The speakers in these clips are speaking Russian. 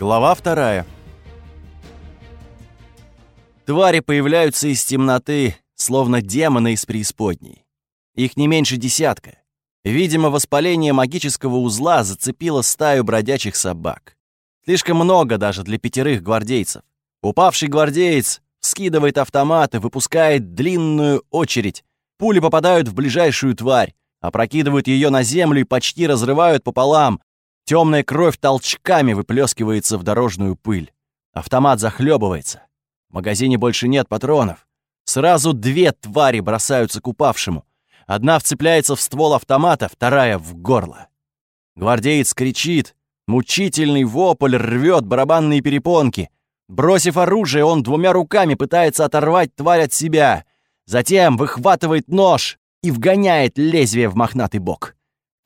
Глава вторая. Твари появляются из темноты, словно демоны из преисподней. Их не меньше десятка. Видимо, воспаление магического узла зацепило стаю бродячих собак. Слишком много даже для пятерых гвардейцев. Упавший гвардеец скидывает автомат и выпускает длинную очередь. Пули попадают в ближайшую тварь, опрокидывают ее на землю и почти разрывают пополам, Темная кровь толчками выплескивается в дорожную пыль. Автомат захлебывается. В магазине больше нет патронов. Сразу две твари бросаются к упавшему. Одна вцепляется в ствол автомата, вторая — в горло. Гвардеец кричит. Мучительный вопль рвет барабанные перепонки. Бросив оружие, он двумя руками пытается оторвать тварь от себя. Затем выхватывает нож и вгоняет лезвие в мохнатый бок.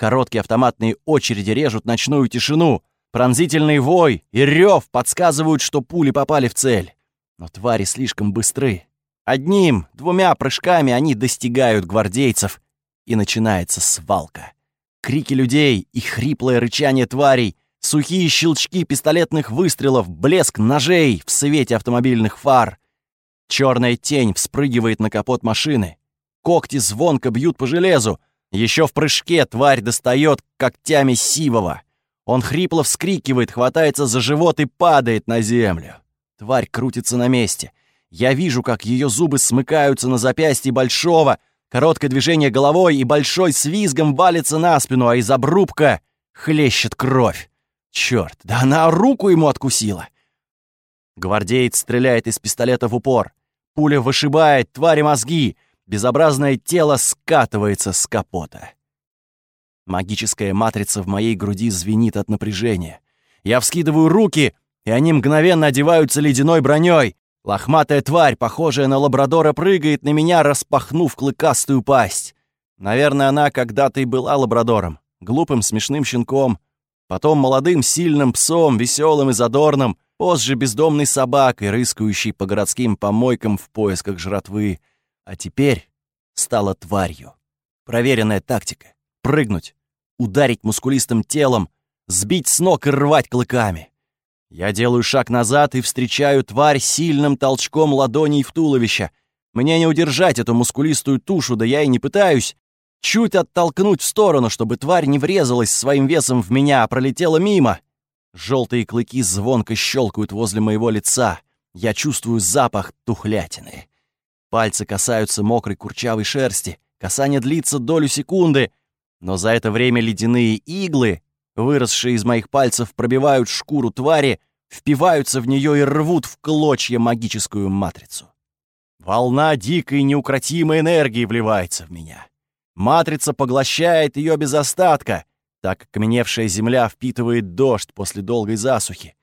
Короткие автоматные очереди режут ночную тишину. Пронзительный вой и рев подсказывают, что пули попали в цель. Но твари слишком быстры. Одним, двумя прыжками они достигают гвардейцев, и начинается свалка. Крики людей и хриплое рычание тварей, сухие щелчки пистолетных выстрелов, блеск ножей в свете автомобильных фар. Черная тень вспрыгивает на капот машины. Когти звонко бьют по железу, еще в прыжке тварь достает когтями Сивова. Он хрипло вскрикивает, хватается за живот и падает на землю. Тварь крутится на месте. Я вижу, как ее зубы смыкаются на запястье большого, короткое движение головой и большой с визгом валится на спину, а из обрубка хлещет кровь. Черт, да она руку ему откусила. Гвардеец стреляет из пистолета в упор. Пуля вышибает твари мозги, безобразное тело скатывается с капота. Магическая матрица в моей груди звенит от напряжения. Я вскидываю руки, и они мгновенно одеваются ледяной броней. Лохматая тварь, похожая на лабрадора, прыгает на меня, распахнув клыкастую пасть. Наверное, она когда-то и была лабрадором, глупым смешным щенком, потом молодым сильным псом, веселым и задорным, позже бездомной собакой, рыскающей по городским помойкам в поисках жратвы — а теперь стала тварью. Проверенная тактика. Прыгнуть, ударить мускулистым телом, сбить с ног и рвать клыками. Я делаю шаг назад и встречаю тварь сильным толчком ладоней в туловище. Мне не удержать эту мускулистую тушу, да я и не пытаюсь. Чуть оттолкнуть в сторону, чтобы тварь не врезалась своим весом в меня, а пролетела мимо. Желтые клыки звонко щелкают возле моего лица. Я чувствую запах тухлятины. Пальцы касаются мокрой курчавой шерсти. Касание длится долю секунды, но за это время ледяные иглы, выросшие из моих пальцев, пробивают шкуру твари, впиваются в нее и рвут в клочья магическую матрицу. Волна дикой неукротимой энергии вливается в меня. Матрица поглощает ее без остатка, так как каменевшая земля впитывает дождь после долгой засухи.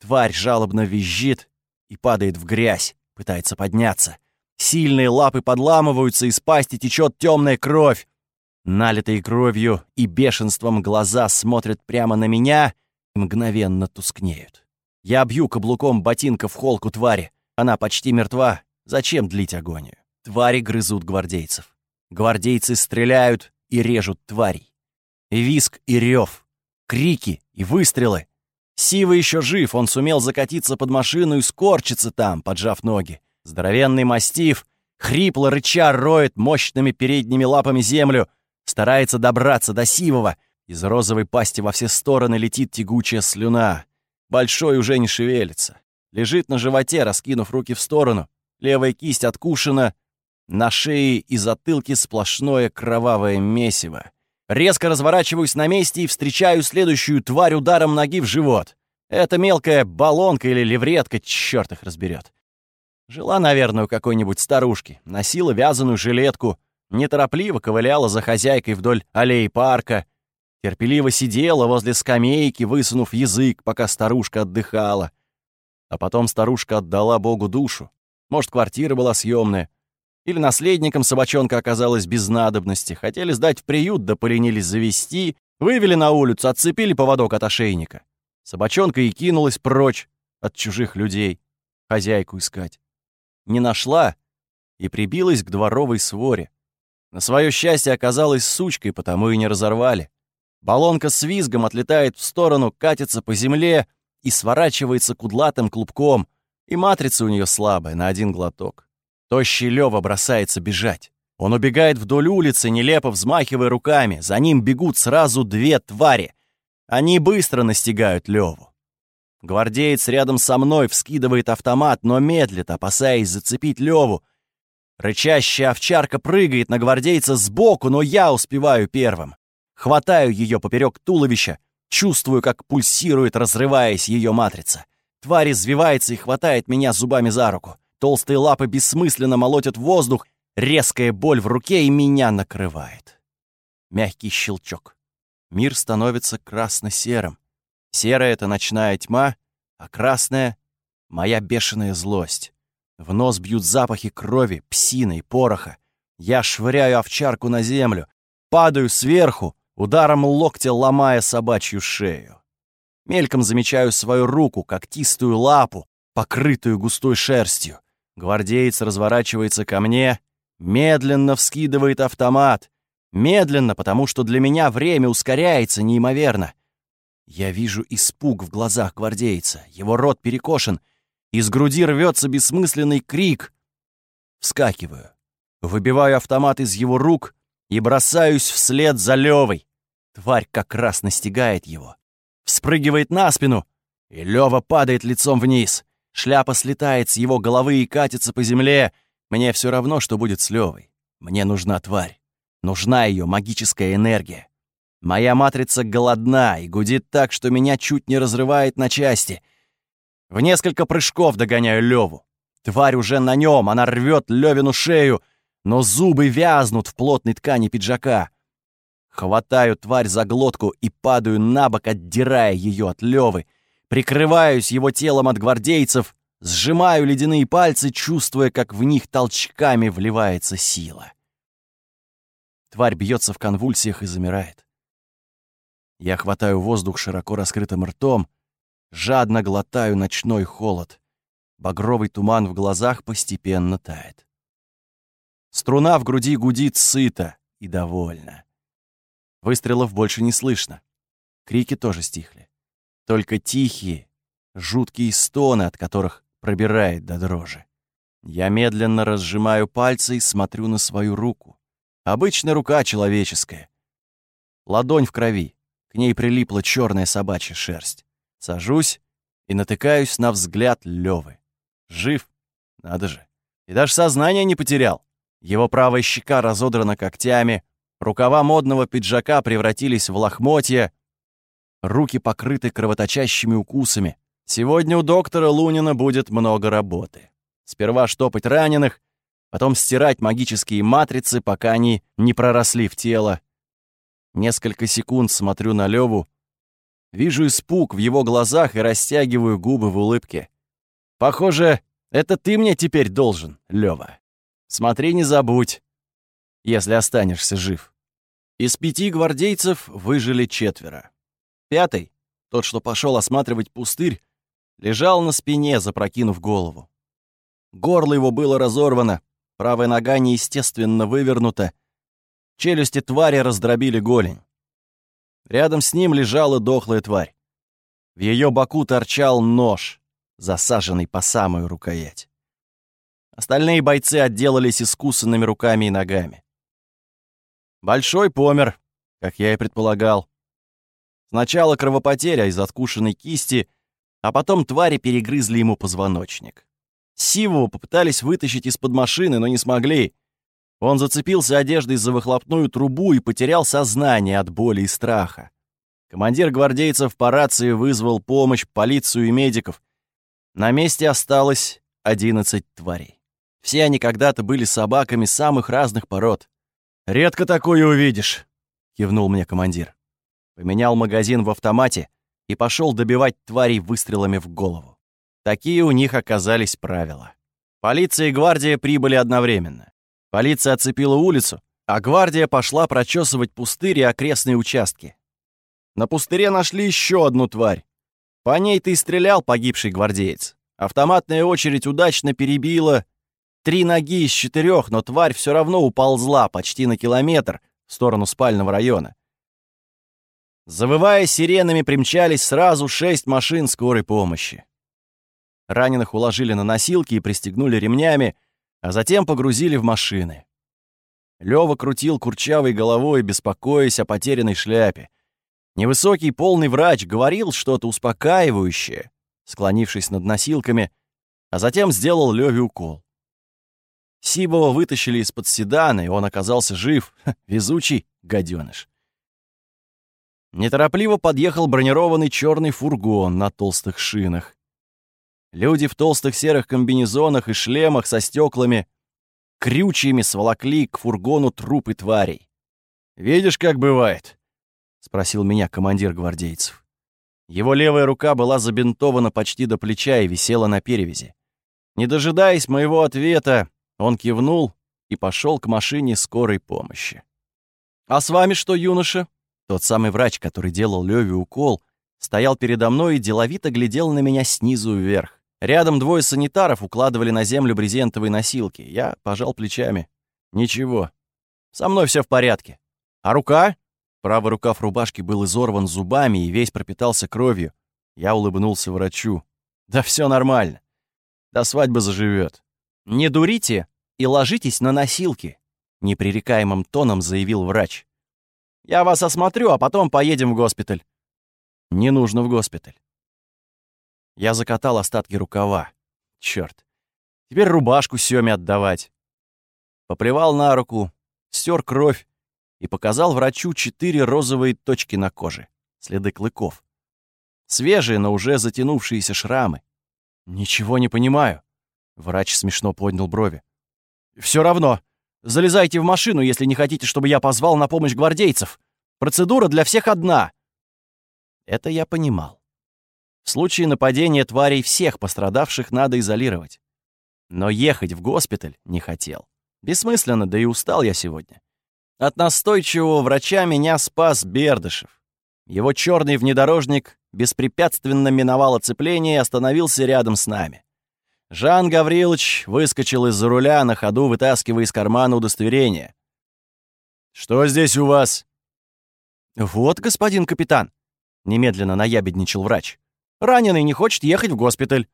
Тварь жалобно визжит и падает в грязь, пытается подняться — Сильные лапы подламываются, из пасти течет темная кровь. Налитые кровью и бешенством глаза смотрят прямо на меня и мгновенно тускнеют. Я бью каблуком ботинка в холку твари. Она почти мертва. Зачем длить агонию? Твари грызут гвардейцев. Гвардейцы стреляют и режут тварей. Виск и рев, крики и выстрелы. Сива еще жив, он сумел закатиться под машину и скорчиться там, поджав ноги. Здоровенный мастиф, хрипло рыча, роет мощными передними лапами землю, старается добраться до сивого. Из розовой пасти во все стороны летит тягучая слюна. Большой уже не шевелится. Лежит на животе, раскинув руки в сторону. Левая кисть откушена. На шее и затылке сплошное кровавое месиво. Резко разворачиваюсь на месте и встречаю следующую тварь ударом ноги в живот. Это мелкая баллонка или левретка, черт их разберет. Жила, наверное, у какой-нибудь старушки, носила вязаную жилетку, неторопливо ковыляла за хозяйкой вдоль аллеи парка, терпеливо сидела возле скамейки, высунув язык, пока старушка отдыхала. А потом старушка отдала Богу душу. Может, квартира была съемная, или наследником собачонка оказалась без надобности, хотели сдать в приют, да поленились завести, вывели на улицу, отцепили поводок от ошейника. Собачонка и кинулась прочь от чужих людей, хозяйку искать не нашла и прибилась к дворовой своре. На свое счастье оказалась сучкой, потому и не разорвали. Баллонка с визгом отлетает в сторону, катится по земле, и сворачивается кудлатым клубком, и матрица у нее слабая, на один глоток. Тощий Лёва бросается бежать. Он убегает вдоль улицы, нелепо взмахивая руками. За ним бегут сразу две твари. Они быстро настигают Леву. Гвардеец рядом со мной вскидывает автомат, но медлит, опасаясь зацепить Леву. Рычащая овчарка прыгает на гвардейца сбоку, но я успеваю первым. Хватаю ее поперек туловища, чувствую, как пульсирует, разрываясь ее матрица. Тварь извивается и хватает меня зубами за руку. Толстые лапы бессмысленно молотят воздух, резкая боль в руке и меня накрывает. Мягкий щелчок. Мир становится красно-серым. Серая — это ночная тьма, а красная — моя бешеная злость. В нос бьют запахи крови, псины и пороха. Я швыряю овчарку на землю, падаю сверху, ударом локтя ломая собачью шею. Мельком замечаю свою руку, когтистую лапу, покрытую густой шерстью. Гвардеец разворачивается ко мне, медленно вскидывает автомат. Медленно, потому что для меня время ускоряется неимоверно. Я вижу испуг в глазах гвардейца, его рот перекошен, из груди рвется бессмысленный крик. Вскакиваю, выбиваю автомат из его рук и бросаюсь вслед за Левой. Тварь как раз настигает его. Вспрыгивает на спину, и Лева падает лицом вниз. Шляпа слетает с его головы и катится по земле. Мне все равно, что будет с Левой. Мне нужна тварь. Нужна ее магическая энергия. Моя матрица голодна и гудит так, что меня чуть не разрывает на части. В несколько прыжков догоняю Леву. Тварь уже на нем, она рвет Левину шею, но зубы вязнут в плотной ткани пиджака. Хватаю тварь за глотку и падаю на бок, отдирая ее от Левы. Прикрываюсь его телом от гвардейцев, сжимаю ледяные пальцы, чувствуя, как в них толчками вливается сила. Тварь бьется в конвульсиях и замирает. Я хватаю воздух широко раскрытым ртом, жадно глотаю ночной холод. Багровый туман в глазах постепенно тает. Струна в груди гудит сыто и довольно. Выстрелов больше не слышно. Крики тоже стихли. Только тихие, жуткие стоны, от которых пробирает до дрожи. Я медленно разжимаю пальцы и смотрю на свою руку. Обычная рука человеческая. Ладонь в крови. Ней прилипла черная собачья шерсть. Сажусь и натыкаюсь на взгляд Левы. Жив? Надо же. И даже сознание не потерял. Его правая щека разодрана когтями, рукава модного пиджака превратились в лохмотья, руки покрыты кровоточащими укусами. Сегодня у доктора Лунина будет много работы. Сперва штопать раненых, потом стирать магические матрицы, пока они не проросли в тело, Несколько секунд смотрю на Леву, вижу испуг в его глазах и растягиваю губы в улыбке. Похоже, это ты мне теперь должен, Лева. Смотри, не забудь, если останешься жив. Из пяти гвардейцев выжили четверо. Пятый, тот, что пошел осматривать пустырь, лежал на спине, запрокинув голову. Горло его было разорвано, правая нога неестественно вывернута, Челюсти твари раздробили голень. Рядом с ним лежала дохлая тварь. В ее боку торчал нож, засаженный по самую рукоять. Остальные бойцы отделались искусанными руками и ногами. Большой помер, как я и предполагал. Сначала кровопотеря из откушенной кисти, а потом твари перегрызли ему позвоночник. Сивого попытались вытащить из-под машины, но не смогли — он зацепился одеждой за выхлопную трубу и потерял сознание от боли и страха. Командир гвардейцев по рации вызвал помощь, полицию и медиков. На месте осталось 11 тварей. Все они когда-то были собаками самых разных пород. «Редко такое увидишь», — кивнул мне командир. Поменял магазин в автомате и пошел добивать тварей выстрелами в голову. Такие у них оказались правила. Полиция и гвардия прибыли одновременно. Полиция оцепила улицу, а гвардия пошла прочесывать пустырь и окрестные участки. На пустыре нашли еще одну тварь. По ней ты стрелял, погибший гвардеец. Автоматная очередь удачно перебила три ноги из четырех, но тварь все равно уползла почти на километр в сторону спального района. Завывая сиренами, примчались сразу шесть машин скорой помощи. Раненых уложили на носилки и пристегнули ремнями, а затем погрузили в машины. Лёва крутил курчавой головой, беспокоясь о потерянной шляпе. Невысокий полный врач говорил что-то успокаивающее, склонившись над носилками, а затем сделал Лёве укол. Сибова вытащили из-под седана, и он оказался жив, везучий гаденыш. Неторопливо подъехал бронированный черный фургон на толстых шинах. Люди в толстых серых комбинезонах и шлемах со стеклами крючьями сволокли к фургону трупы тварей. «Видишь, как бывает?» — спросил меня командир гвардейцев. Его левая рука была забинтована почти до плеча и висела на перевязи. Не дожидаясь моего ответа, он кивнул и пошел к машине скорой помощи. «А с вами что, юноша?» Тот самый врач, который делал Леве укол, стоял передо мной и деловито глядел на меня снизу вверх. Рядом двое санитаров укладывали на землю брезентовые носилки. Я пожал плечами. «Ничего. Со мной все в порядке. А рука?» Правый рукав рубашки был изорван зубами и весь пропитался кровью. Я улыбнулся врачу. «Да все нормально. До свадьбы заживет. «Не дурите и ложитесь на носилки», — непререкаемым тоном заявил врач. «Я вас осмотрю, а потом поедем в госпиталь». «Не нужно в госпиталь». Я закатал остатки рукава. Чёрт. Теперь рубашку Сёме отдавать. Поплевал на руку, стер кровь и показал врачу четыре розовые точки на коже, следы клыков. Свежие, но уже затянувшиеся шрамы. Ничего не понимаю. Врач смешно поднял брови. Все равно. Залезайте в машину, если не хотите, чтобы я позвал на помощь гвардейцев. Процедура для всех одна. Это я понимал. В случае нападения тварей всех пострадавших надо изолировать. Но ехать в госпиталь не хотел. Бессмысленно, да и устал я сегодня. От настойчивого врача меня спас Бердышев. Его черный внедорожник беспрепятственно миновал оцепление и остановился рядом с нами. Жан Гаврилович выскочил из-за руля, на ходу вытаскивая из кармана удостоверение. «Что здесь у вас?» «Вот, господин капитан», — немедленно наябедничал врач. «Раненый не хочет ехать в госпиталь».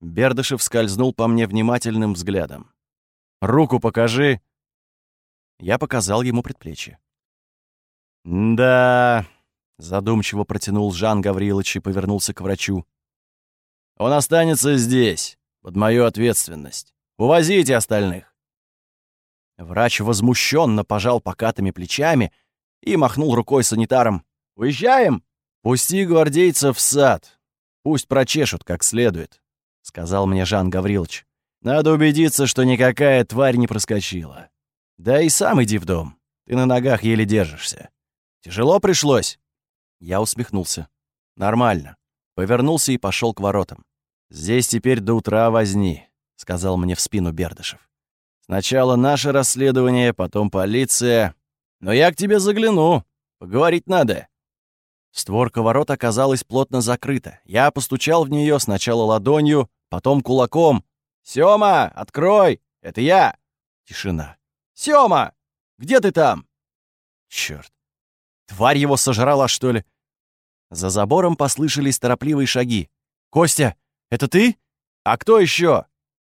Бердышев скользнул по мне внимательным взглядом. «Руку покажи». Я показал ему предплечье. «Да...» — задумчиво протянул Жан Гаврилович и повернулся к врачу. Он останется здесь, под мою ответственность. Увозите остальных. Врач возмущенно пожал покатыми плечами и махнул рукой санитарам. «Уезжаем? Пусти гвардейцев в сад. Пусть прочешут как следует», — сказал мне Жан Гаврилович. «Надо убедиться, что никакая тварь не проскочила. Да и сам иди в дом. Ты на ногах еле держишься. Тяжело пришлось?» Я усмехнулся. «Нормально повернулся и пошел к воротам. «Здесь теперь до утра возни», — сказал мне в спину Бердышев. «Сначала наше расследование, потом полиция. Но я к тебе загляну. Поговорить надо». Створка ворот оказалась плотно закрыта. Я постучал в нее сначала ладонью, потом кулаком. «Сёма, открой! Это я!» Тишина. «Сёма! Где ты там?» Чёрт. Тварь его сожрала, что ли? За забором послышались торопливые шаги. «Костя, это ты? А кто еще?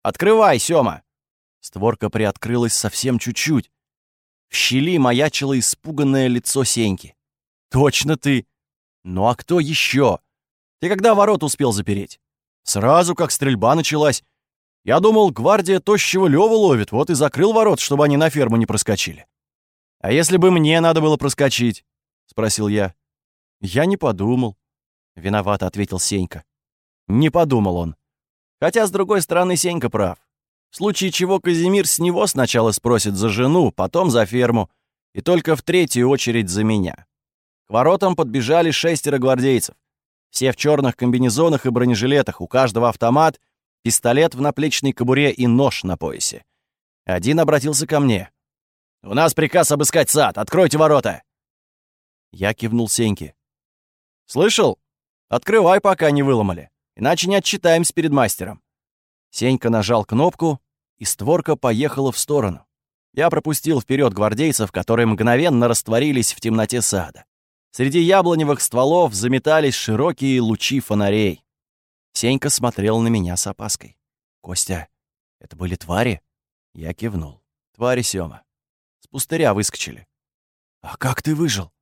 Открывай, Сёма!» Створка приоткрылась совсем чуть-чуть. В щели маячило испуганное лицо Сеньки. «Точно ты! Ну а кто еще? Ты когда ворот успел запереть?» «Сразу, как стрельба началась. Я думал, гвардия тощего Лёву ловит, вот и закрыл ворот, чтобы они на ферму не проскочили». «А если бы мне надо было проскочить?» — спросил я. «Я не подумал», — виновато ответил Сенька. Не подумал он. Хотя, с другой стороны, Сенька прав. В случае чего Казимир с него сначала спросит за жену, потом за ферму, и только в третью очередь за меня. К воротам подбежали шестеро гвардейцев. Все в черных комбинезонах и бронежилетах, у каждого автомат, пистолет в наплечной кобуре и нож на поясе. Один обратился ко мне. «У нас приказ обыскать сад. Откройте ворота!» Я кивнул Сеньке. «Слышал? Открывай, пока не выломали, иначе не отчитаемся перед мастером». Сенька нажал кнопку, и створка поехала в сторону. Я пропустил вперед гвардейцев, которые мгновенно растворились в темноте сада. Среди яблоневых стволов заметались широкие лучи фонарей. Сенька смотрел на меня с опаской. «Костя, это были твари?» Я кивнул. «Твари, Сёма. С пустыря выскочили». «А как ты выжил?»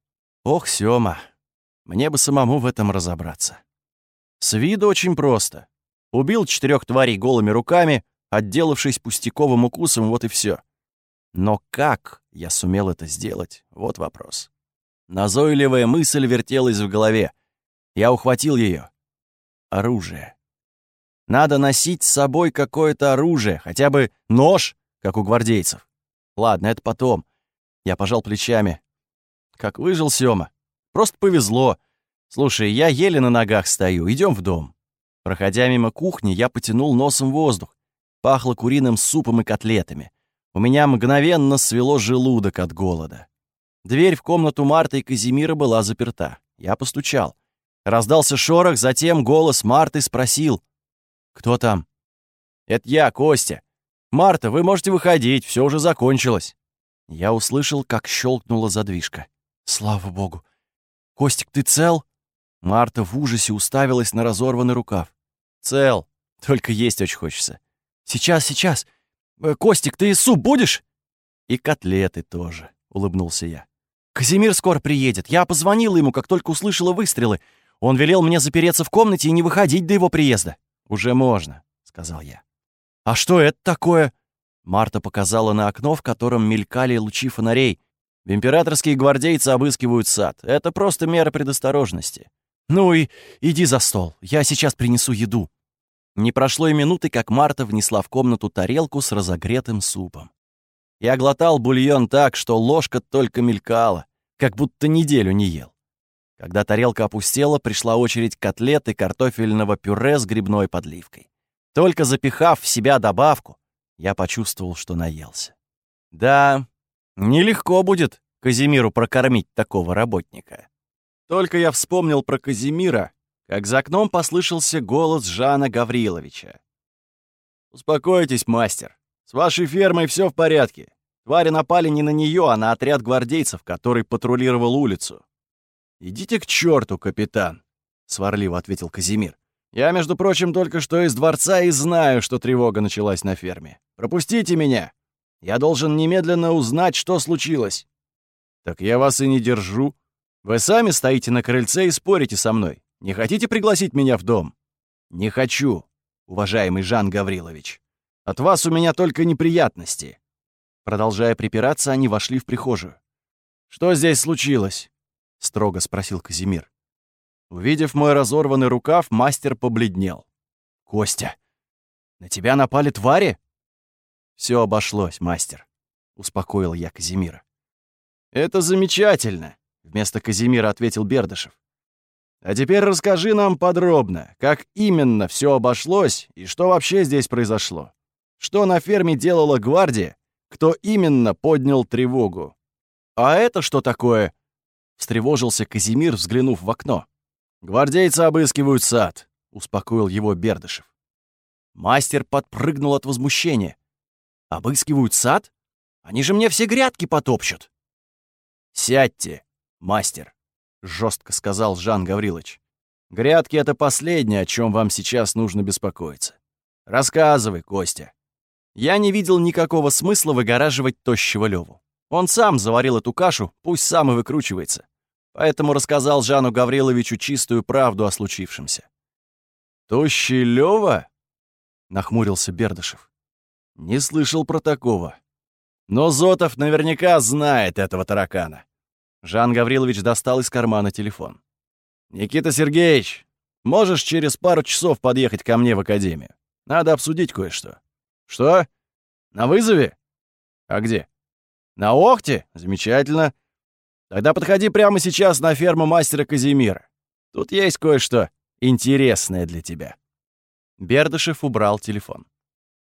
«Ох, Сёма, мне бы самому в этом разобраться». С виду очень просто. Убил четырех тварей голыми руками, отделавшись пустяковым укусом, вот и все. Но как я сумел это сделать, вот вопрос. Назойливая мысль вертелась в голове. Я ухватил ее. Оружие. Надо носить с собой какое-то оружие, хотя бы нож, как у гвардейцев. Ладно, это потом. Я пожал плечами. Как выжил Сёма. Просто повезло. Слушай, я еле на ногах стою, идем в дом. Проходя мимо кухни, я потянул носом воздух. Пахло куриным супом и котлетами. У меня мгновенно свело желудок от голода. Дверь в комнату Марты и Казимира была заперта. Я постучал. Раздался шорох, затем голос Марты спросил. «Кто там?» «Это я, Костя. Марта, вы можете выходить, все уже закончилось». Я услышал, как щелкнула задвижка. «Слава богу! Костик, ты цел?» Марта в ужасе уставилась на разорванный рукав. «Цел. Только есть очень хочется». «Сейчас, сейчас. Э, Костик, ты суп будешь?» «И котлеты тоже», — улыбнулся я. «Казимир скоро приедет. Я позвонила ему, как только услышала выстрелы. Он велел мне запереться в комнате и не выходить до его приезда». «Уже можно», — сказал я. «А что это такое?» Марта показала на окно, в котором мелькали лучи фонарей. «Императорские гвардейцы обыскивают сад. Это просто мера предосторожности». «Ну и иди за стол. Я сейчас принесу еду». Не прошло и минуты, как Марта внесла в комнату тарелку с разогретым супом. Я глотал бульон так, что ложка только мелькала, как будто неделю не ел. Когда тарелка опустела, пришла очередь котлет и картофельного пюре с грибной подливкой. Только запихав в себя добавку, я почувствовал, что наелся. Да, нелегко будет Казимиру прокормить такого работника. Только я вспомнил про Казимира, как за окном послышался голос Жана Гавриловича. «Успокойтесь, мастер. С вашей фермой все в порядке. Твари напали не на нее, а на отряд гвардейцев, который патрулировал улицу. «Идите к черту, капитан», — сварливо ответил Казимир. «Я, между прочим, только что из дворца и знаю, что тревога началась на ферме. Пропустите меня. Я должен немедленно узнать, что случилось». «Так я вас и не держу. Вы сами стоите на крыльце и спорите со мной. Не хотите пригласить меня в дом?» «Не хочу, уважаемый Жан Гаврилович. От вас у меня только неприятности». Продолжая припираться, они вошли в прихожую. «Что здесь случилось?» — строго спросил Казимир. Увидев мой разорванный рукав, мастер побледнел. «Костя, на тебя напали твари?» «Все обошлось, мастер», — успокоил я Казимира. «Это замечательно», — вместо Казимира ответил Бердышев. А теперь расскажи нам подробно, как именно все обошлось и что вообще здесь произошло. Что на ферме делала гвардия? Кто именно поднял тревогу? А это что такое? Встревожился Казимир, взглянув в окно. Гвардейцы обыскивают сад, успокоил его Бердышев. Мастер подпрыгнул от возмущения. Обыскивают сад? Они же мне все грядки потопчут. Сядьте, мастер, жестко сказал Жан Гаврилович. Грядки — это последнее, о чем вам сейчас нужно беспокоиться. Рассказывай, Костя. Я не видел никакого смысла выгораживать тощего Леву. Он сам заварил эту кашу, пусть сам и выкручивается. Поэтому рассказал Жану Гавриловичу чистую правду о случившемся. «Тощий Лёва?» — нахмурился Бердышев. «Не слышал про такого. Но Зотов наверняка знает этого таракана. Жан Гаврилович достал из кармана телефон. «Никита Сергеевич, можешь через пару часов подъехать ко мне в академию? Надо обсудить кое-что». «Что? На вызове? А где?» «На Охте? Замечательно. Тогда подходи прямо сейчас на ферму мастера Казимира. Тут есть кое-что интересное для тебя». Бердышев убрал телефон.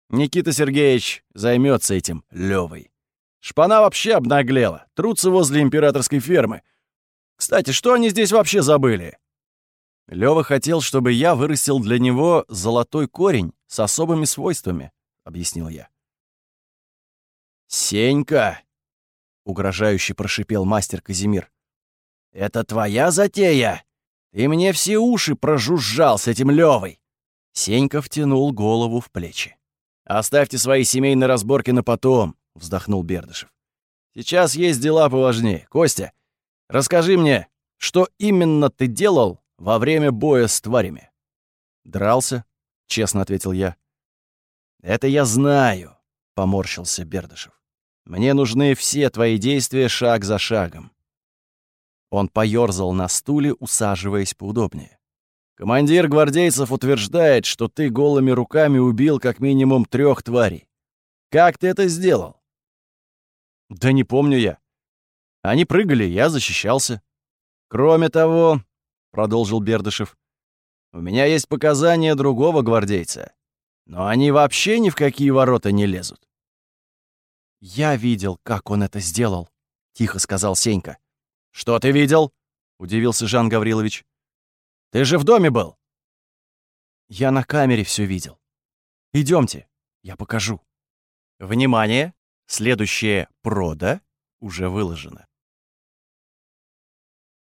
Никита Сергеевич займется этим Левой. Шпана вообще обнаглела, трутся возле императорской фермы. Кстати, что они здесь вообще забыли?» Лёва хотел, чтобы я вырастил для него золотой корень с особыми свойствами, — объяснил я. «Сенька!» — угрожающе прошипел мастер Казимир. Это твоя затея? Ты мне все уши прожужжал с этим Левой. Сенька втянул голову в плечи. «Оставьте свои семейные разборки на потом», — вздохнул Бердышев. «Сейчас есть дела поважнее. Костя, расскажи мне, что именно ты делал во время боя с тварями?» «Дрался», — честно ответил я. «Это я знаю», — поморщился Бердышев. «Мне нужны все твои действия шаг за шагом». Он поёрзал на стуле, усаживаясь поудобнее. «Командир гвардейцев утверждает, что ты голыми руками убил как минимум трех тварей. Как ты это сделал?» «Да не помню я. Они прыгали, я защищался». «Кроме того», — продолжил Бердышев, — «у меня есть показания другого гвардейца. Но они вообще ни в какие ворота не лезут». «Я видел, как он это сделал», — тихо сказал Сенька. «Что ты видел?» — удивился Жан Гаврилович. «Ты же в доме был!» «Я на камере все видел. Идемте, я покажу». Внимание! Следующее «прода» уже выложено.